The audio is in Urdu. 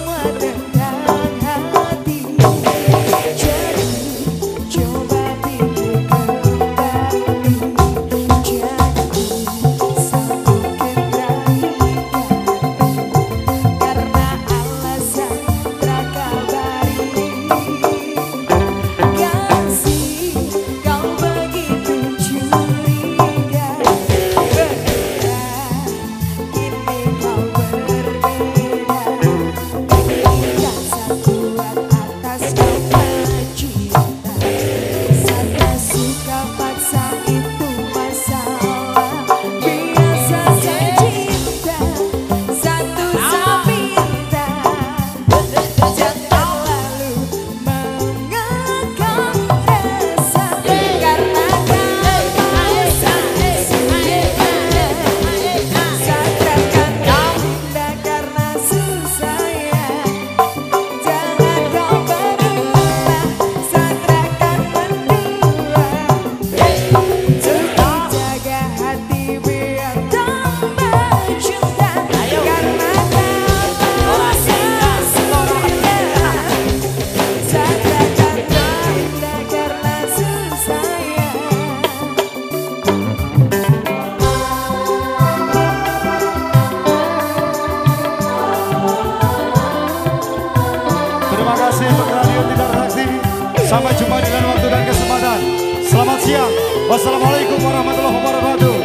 Terima سمادیا السلام علیکم ورحمۃ اللہ وبرکاتہ